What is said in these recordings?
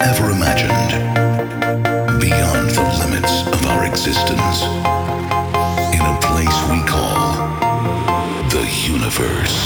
ever imagined, beyond the limits of our existence, in a place we call the universe.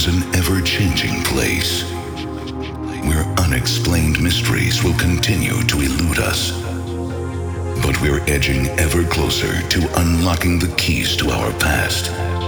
Is an ever changing place where unexplained mysteries will continue to elude us. But we're edging ever closer to unlocking the keys to our past